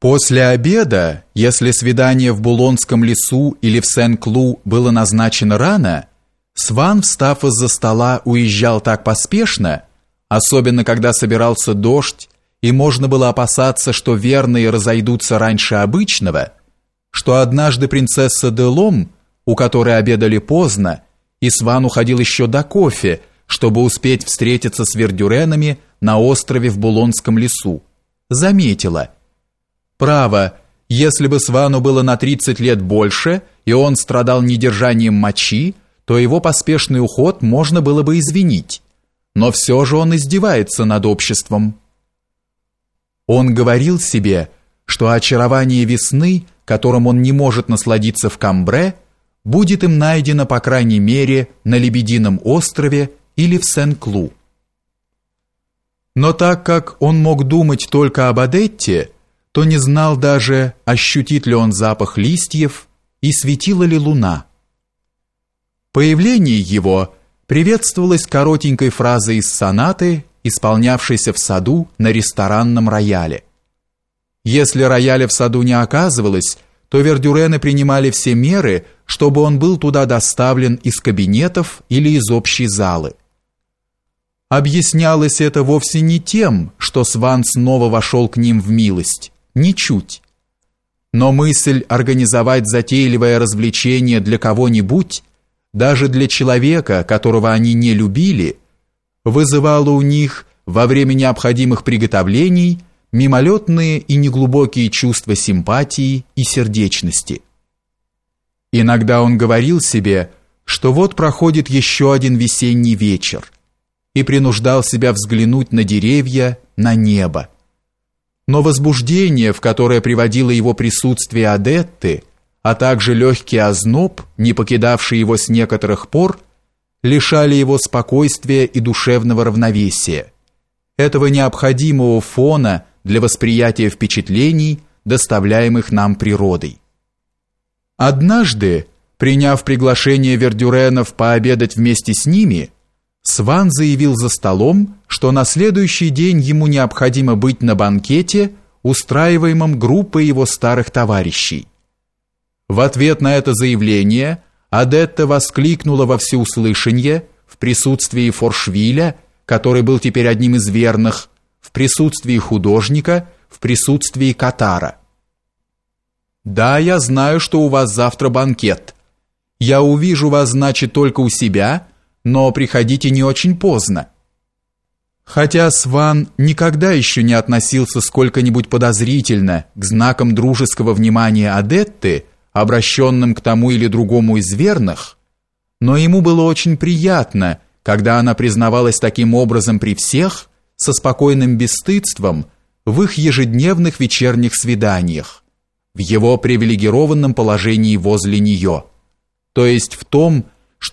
После обеда, если свидание в Булонском лесу или в Сен-Клу было назначено рано, Сван, встав из-за стола, уезжал так поспешно, особенно когда собирался дождь, и можно было опасаться, что верные разойдутся раньше обычного, что однажды принцесса Делом, у которой обедали поздно, и Сван уходил еще до кофе, чтобы успеть встретиться с вердюренами на острове в Булонском лесу, заметила – Право, если бы Свану было на 30 лет больше, и он страдал недержанием мочи, то его поспешный уход можно было бы извинить. Но все же он издевается над обществом. Он говорил себе, что очарование весны, которым он не может насладиться в Камбре, будет им найдено по крайней мере на Лебедином острове или в Сен-Клу. Но так как он мог думать только об Адетте, то не знал даже, ощутит ли он запах листьев и светила ли луна. Появление его приветствовалось коротенькой фразой из сонаты, исполнявшейся в саду на ресторанном рояле. Если рояля в саду не оказывалось, то вердюрены принимали все меры, чтобы он был туда доставлен из кабинетов или из общей залы. Объяснялось это вовсе не тем, что Сван снова вошел к ним в милость, Ничуть. Но мысль организовать затейливое развлечение для кого-нибудь, даже для человека, которого они не любили, вызывала у них во время необходимых приготовлений мимолетные и неглубокие чувства симпатии и сердечности. Иногда он говорил себе, что вот проходит еще один весенний вечер, и принуждал себя взглянуть на деревья, на небо но возбуждение, в которое приводило его присутствие Адетты, а также легкий озноб, не покидавший его с некоторых пор, лишали его спокойствия и душевного равновесия, этого необходимого фона для восприятия впечатлений, доставляемых нам природой. Однажды, приняв приглашение Вердюренов пообедать вместе с ними, Сван заявил за столом, что на следующий день ему необходимо быть на банкете, устраиваемом группой его старых товарищей. В ответ на это заявление Адетта воскликнула во всеуслышание в присутствии Форшвиля, который был теперь одним из верных, в присутствии художника, в присутствии Катара. «Да, я знаю, что у вас завтра банкет. Я увижу вас, значит, только у себя», но приходите не очень поздно. Хотя Сван никогда еще не относился сколько-нибудь подозрительно к знакам дружеского внимания Адетты, обращенным к тому или другому из верных, но ему было очень приятно, когда она признавалась таким образом при всех, со спокойным бесстыдством, в их ежедневных вечерних свиданиях, в его привилегированном положении возле нее, то есть в том, что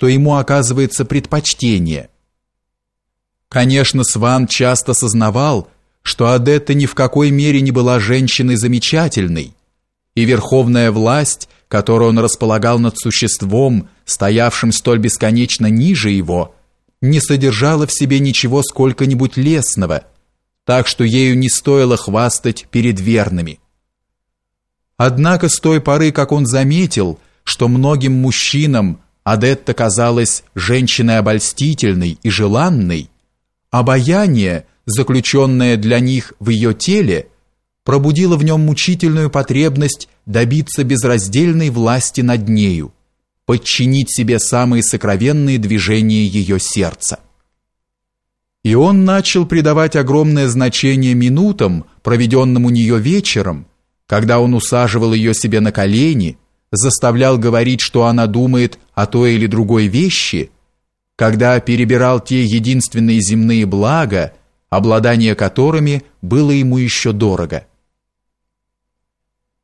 ему оказывается предпочтение. Конечно, Сван часто сознавал, что Адетта ни в какой мере не была женщиной замечательной, и верховная власть, которую он располагал над существом, стоявшим столь бесконечно ниже его, не содержала в себе ничего сколько-нибудь лесного, так что ею не стоило хвастать перед верными. Однако с той поры, как он заметил, что многим мужчинам Адетта казалась женщиной обольстительной и желанной, обаяние, заключенное для них в ее теле, пробудило в нем мучительную потребность добиться безраздельной власти над нею, подчинить себе самые сокровенные движения ее сердца. И он начал придавать огромное значение минутам, проведенным у нее вечером, когда он усаживал ее себе на колени, заставлял говорить, что она думает о той или другой вещи, когда перебирал те единственные земные блага, обладание которыми было ему еще дорого.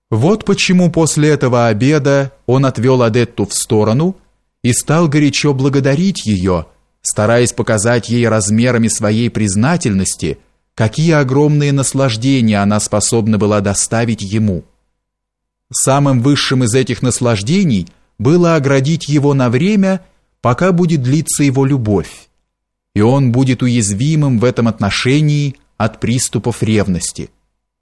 Вот почему после этого обеда он отвел Адетту в сторону и стал горячо благодарить ее, стараясь показать ей размерами своей признательности, какие огромные наслаждения она способна была доставить ему. Самым высшим из этих наслаждений было оградить его на время, пока будет длиться его любовь, и он будет уязвимым в этом отношении от приступов ревности.